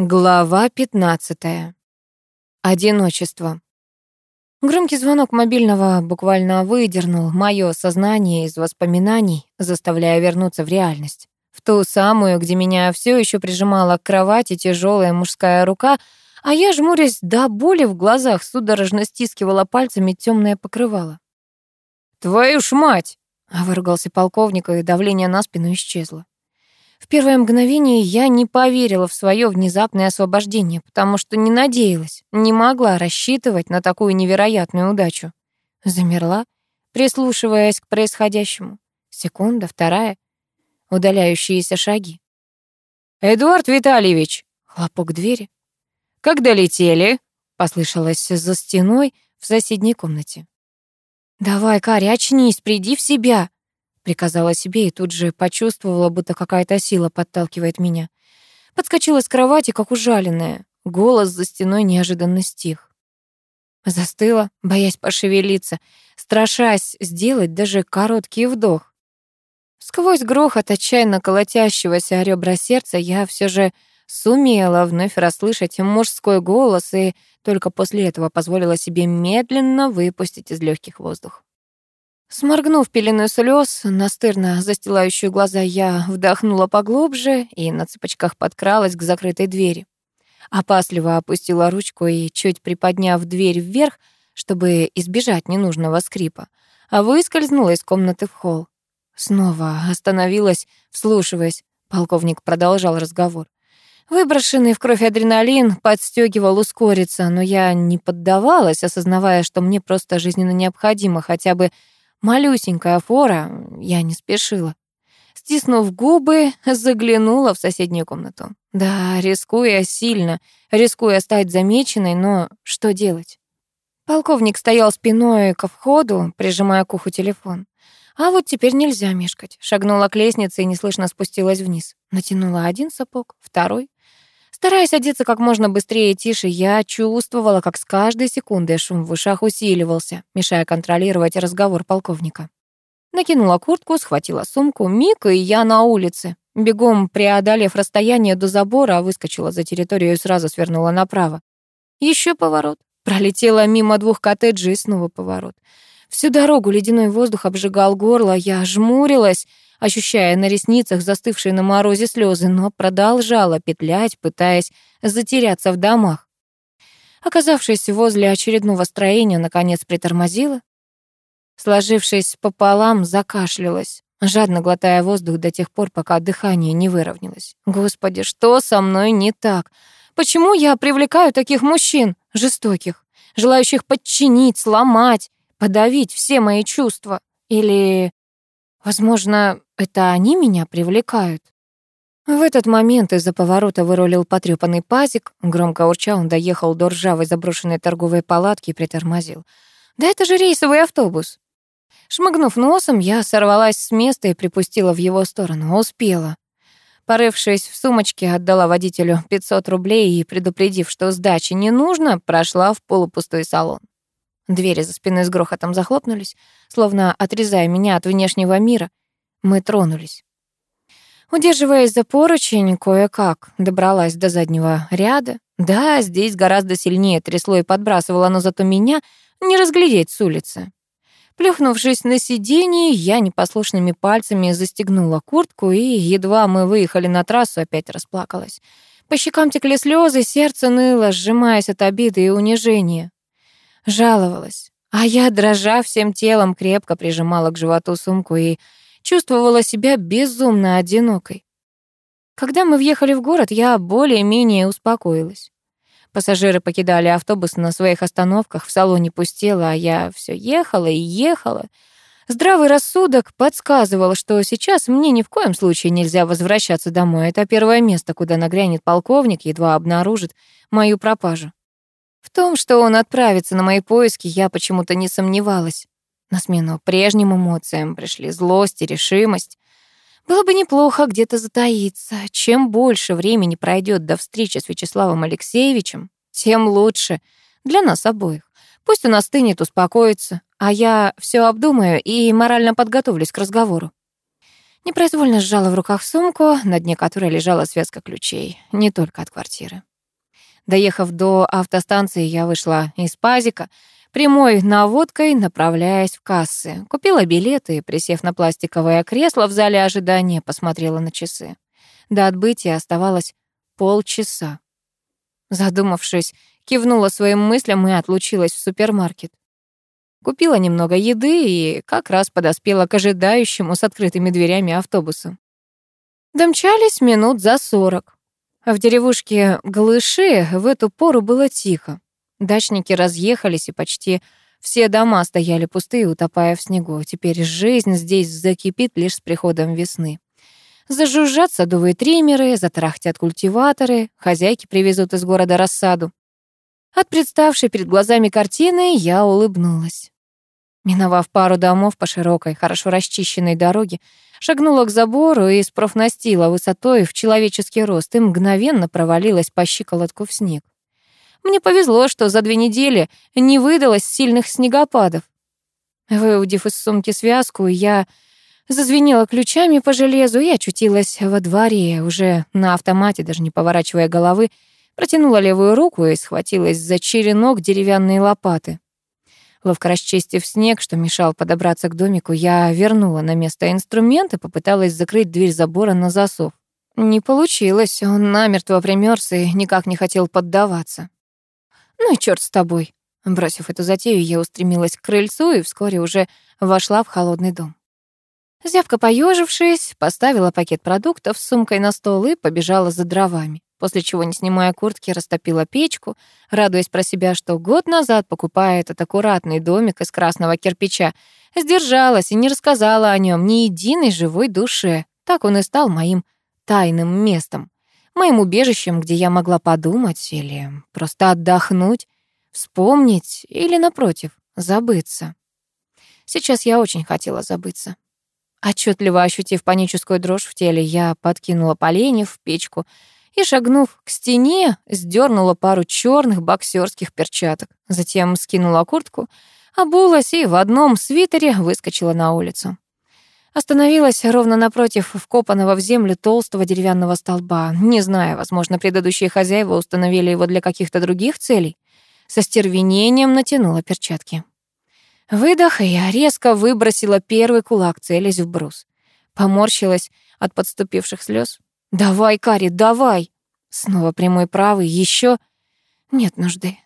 Глава 15. Одиночество. Громкий звонок мобильного буквально выдернул мое сознание из воспоминаний, заставляя вернуться в реальность. В ту самую, где меня все еще прижимала к кровати тяжелая мужская рука, а я, жмурясь до боли в глазах, судорожно стискивала пальцами темное покрывало. «Твою ж мать!» — выругался полковник, и давление на спину исчезло. В первое мгновение я не поверила в свое внезапное освобождение, потому что не надеялась, не могла рассчитывать на такую невероятную удачу. Замерла, прислушиваясь к происходящему. Секунда, вторая, удаляющиеся шаги. «Эдуард Витальевич!» Хлопок двери. «Как долетели?» Послышалось за стеной в соседней комнате. «Давай, Каря, очнись, приди в себя!» Приказала себе и тут же почувствовала, будто какая-то сила подталкивает меня. Подскочила с кровати, как ужаленная. Голос за стеной неожиданно стих. Застыла, боясь пошевелиться, страшась сделать даже короткий вдох. Сквозь грохот отчаянно колотящегося о ребра сердца я все же сумела вновь расслышать мужской голос и только после этого позволила себе медленно выпустить из легких воздух. Сморгнув пелену слез, настырно застилающую глаза, я вдохнула поглубже и на цыпочках подкралась к закрытой двери. Опасливо опустила ручку и, чуть приподняв дверь вверх, чтобы избежать ненужного скрипа, выскользнула из комнаты в холл. Снова остановилась, вслушиваясь. Полковник продолжал разговор. Выброшенный в кровь адреналин подстегивал ускориться, но я не поддавалась, осознавая, что мне просто жизненно необходимо хотя бы Малюсенькая фора, я не спешила. Стиснув губы, заглянула в соседнюю комнату. Да, рискуя сильно, рискуя стать замеченной, но что делать? Полковник стоял спиной ко входу, прижимая к уху телефон. А вот теперь нельзя мешкать. Шагнула к лестнице и неслышно спустилась вниз. Натянула один сапог, второй. Стараясь одеться как можно быстрее и тише, я чувствовала, как с каждой секундой шум в ушах усиливался, мешая контролировать разговор полковника. Накинула куртку, схватила сумку. Мика и я на улице. Бегом преодолев расстояние до забора, выскочила за территорию и сразу свернула направо. Еще поворот. Пролетела мимо двух коттеджей и снова поворот. Всю дорогу ледяной воздух обжигал горло, я жмурилась, ощущая на ресницах застывшие на морозе слезы, но продолжала петлять, пытаясь затеряться в домах. Оказавшись возле очередного строения, наконец притормозила. Сложившись пополам, закашлялась, жадно глотая воздух до тех пор, пока дыхание не выровнялось. Господи, что со мной не так? Почему я привлекаю таких мужчин, жестоких, желающих подчинить, сломать, подавить все мои чувства? Или, возможно, это они меня привлекают. В этот момент из-за поворота вырулил потрёпанный пазик. Громко урча он доехал до ржавой заброшенной торговой палатки и притормозил. «Да это же рейсовый автобус!» Шмыгнув носом, я сорвалась с места и припустила в его сторону. Успела. Порывшись в сумочке, отдала водителю 500 рублей и, предупредив, что сдачи не нужно, прошла в полупустой салон. Двери за спиной с грохотом захлопнулись, словно отрезая меня от внешнего мира. Мы тронулись. Удерживаясь за поручень, кое-как добралась до заднего ряда. Да, здесь гораздо сильнее трясло и подбрасывало, но зато меня не разглядеть с улицы. Плюхнувшись на сиденье, я непослушными пальцами застегнула куртку, и едва мы выехали на трассу, опять расплакалась. По щекам текли слезы, сердце ныло, сжимаясь от обиды и унижения. Жаловалась, а я, дрожа всем телом, крепко прижимала к животу сумку и чувствовала себя безумно одинокой. Когда мы въехали в город, я более-менее успокоилась. Пассажиры покидали автобус на своих остановках, в салоне пустело, а я все ехала и ехала. Здравый рассудок подсказывал, что сейчас мне ни в коем случае нельзя возвращаться домой. Это первое место, куда нагрянет полковник, едва обнаружит мою пропажу. В том, что он отправится на мои поиски, я почему-то не сомневалась. На смену прежним эмоциям пришли злость и решимость. Было бы неплохо где-то затаиться. Чем больше времени пройдет до встречи с Вячеславом Алексеевичем, тем лучше для нас обоих. Пусть он остынет, успокоится, а я все обдумаю и морально подготовлюсь к разговору. Непроизвольно сжала в руках сумку, на дне которой лежала связка ключей, не только от квартиры. Доехав до автостанции, я вышла из пазика, прямой наводкой направляясь в кассы. Купила билеты и, присев на пластиковое кресло в зале ожидания, посмотрела на часы. До отбытия оставалось полчаса. Задумавшись, кивнула своим мыслям и отлучилась в супермаркет. Купила немного еды и как раз подоспела к ожидающему с открытыми дверями автобусу. Домчались минут за сорок. В деревушке Глыши в эту пору было тихо. Дачники разъехались, и почти все дома стояли пустые, утопая в снегу. Теперь жизнь здесь закипит лишь с приходом весны. Зажужжат садовые триммеры, затарахтят культиваторы, хозяйки привезут из города рассаду. От представшей перед глазами картины я улыбнулась. Миновав пару домов по широкой, хорошо расчищенной дороге, шагнула к забору из профнастила высотой в человеческий рост и мгновенно провалилась по щиколотку в снег. Мне повезло, что за две недели не выдалось сильных снегопадов. Выудив из сумки связку, я зазвенела ключами по железу и очутилась во дворе, уже на автомате, даже не поворачивая головы, протянула левую руку и схватилась за черенок деревянной лопаты. Ловко расчистив снег, что мешал подобраться к домику, я вернула на место инструмент и попыталась закрыть дверь забора на засов. Не получилось, он намертво примёрз и никак не хотел поддаваться. «Ну и чёрт с тобой!» Бросив эту затею, я устремилась к крыльцу и вскоре уже вошла в холодный дом. Зябко поежившись, поставила пакет продуктов с сумкой на стол и побежала за дровами после чего, не снимая куртки, растопила печку, радуясь про себя, что год назад, покупая этот аккуратный домик из красного кирпича, сдержалась и не рассказала о нем ни единой живой душе. Так он и стал моим тайным местом, моим убежищем, где я могла подумать или просто отдохнуть, вспомнить или, напротив, забыться. Сейчас я очень хотела забыться. Отчетливо ощутив паническую дрожь в теле, я подкинула поленьев в печку, и, шагнув к стене, сдернула пару черных боксерских перчаток. Затем скинула куртку, обулась и в одном свитере выскочила на улицу. Остановилась ровно напротив вкопанного в землю толстого деревянного столба. Не знаю, возможно, предыдущие хозяева установили его для каких-то других целей. Со стервенением натянула перчатки. Выдох, и я резко выбросила первый кулак, целясь в брус. Поморщилась от подступивших слез. «Давай, Кари, давай!» Снова прямой правый, еще Нет нужды.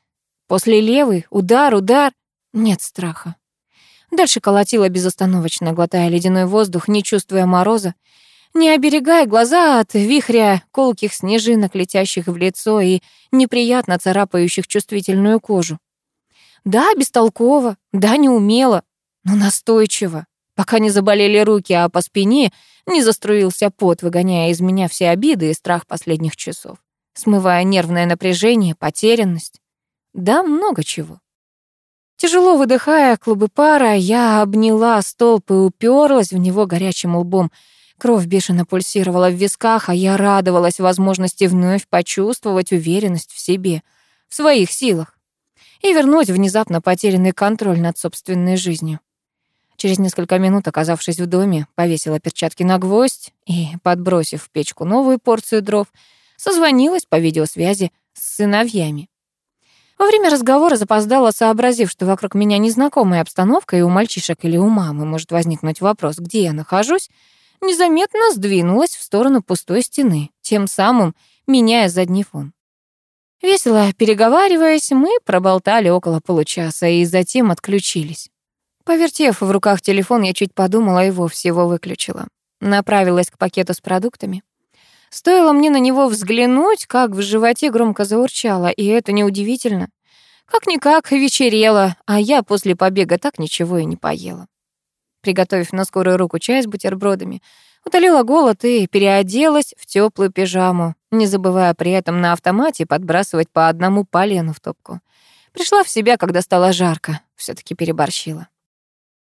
После левый, удар, удар. Нет страха. Дальше колотила безостановочно, глотая ледяной воздух, не чувствуя мороза, не оберегая глаза от вихря колких снежинок, летящих в лицо и неприятно царапающих чувствительную кожу. Да, бестолково, да, неумело, но настойчиво пока не заболели руки, а по спине не заструился пот, выгоняя из меня все обиды и страх последних часов, смывая нервное напряжение, потерянность. Да, много чего. Тяжело выдыхая клубы пара, я обняла столб и уперлась в него горячим лбом. Кровь бешено пульсировала в висках, а я радовалась возможности вновь почувствовать уверенность в себе, в своих силах и вернуть внезапно потерянный контроль над собственной жизнью. Через несколько минут, оказавшись в доме, повесила перчатки на гвоздь и, подбросив в печку новую порцию дров, созвонилась по видеосвязи с сыновьями. Во время разговора запоздала, сообразив, что вокруг меня незнакомая обстановка, и у мальчишек или у мамы может возникнуть вопрос, где я нахожусь, незаметно сдвинулась в сторону пустой стены, тем самым меняя задний фон. Весело переговариваясь, мы проболтали около получаса и затем отключились. Повертев в руках телефон, я чуть подумала и вовсе его выключила. Направилась к пакету с продуктами. Стоило мне на него взглянуть, как в животе громко заурчало, и это неудивительно. Как-никак вечерело, а я после побега так ничего и не поела. Приготовив на скорую руку чай с бутербродами, утолила голод и переоделась в теплую пижаму, не забывая при этом на автомате подбрасывать по одному полену в топку. Пришла в себя, когда стало жарко, все таки переборщила.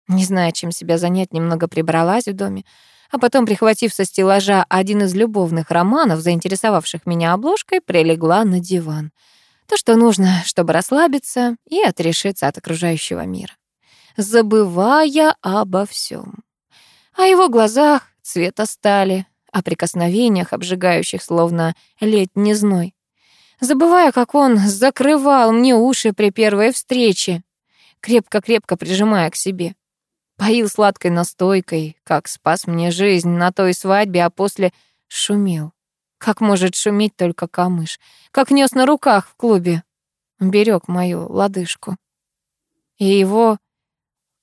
Не зная, чем себя занять, немного прибралась в доме, а потом, прихватив со стеллажа один из любовных романов, заинтересовавших меня обложкой, прилегла на диван. То, что нужно, чтобы расслабиться и отрешиться от окружающего мира. Забывая обо всем. О его глазах цвета стали, о прикосновениях, обжигающих, словно летний зной. забывая, как он закрывал мне уши при первой встрече, крепко-крепко прижимая к себе. Поил сладкой настойкой, как спас мне жизнь на той свадьбе, а после шумел. Как может шуметь только камыш? Как нес на руках в клубе. Берег мою лодыжку. И его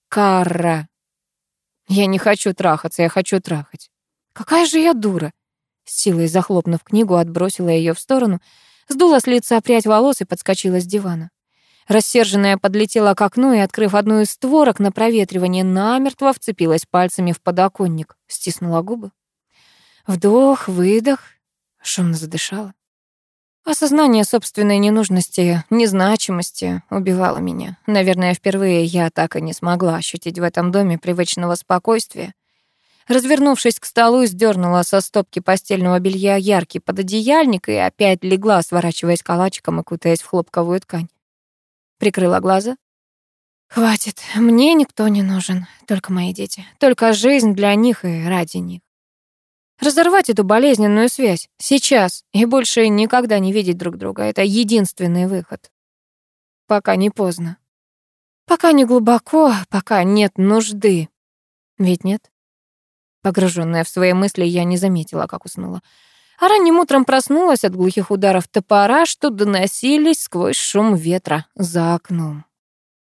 кара. Я не хочу трахаться, я хочу трахать. Какая же я дура. С силой захлопнув книгу, отбросила ее в сторону, сдула с лица прядь волос и подскочила с дивана. Рассерженная подлетела к окну и, открыв одну из створок на проветривание, намертво вцепилась пальцами в подоконник, стиснула губы. Вдох, выдох, шумно задышала. Осознание собственной ненужности, незначимости убивало меня. Наверное, впервые я так и не смогла ощутить в этом доме привычного спокойствия. Развернувшись к столу, сдернула со стопки постельного белья яркий пододеяльник и опять легла, сворачиваясь калачиком и кутаясь в хлопковую ткань. Прикрыла глаза. Хватит, мне никто не нужен, только мои дети, только жизнь для них и ради них. Разорвать эту болезненную связь сейчас и больше никогда не видеть друг друга — это единственный выход. Пока не поздно. Пока не глубоко, пока нет нужды. Ведь нет? Погруженная в свои мысли, я не заметила, как уснула. А ранним утром проснулась от глухих ударов топора, что доносились сквозь шум ветра за окном.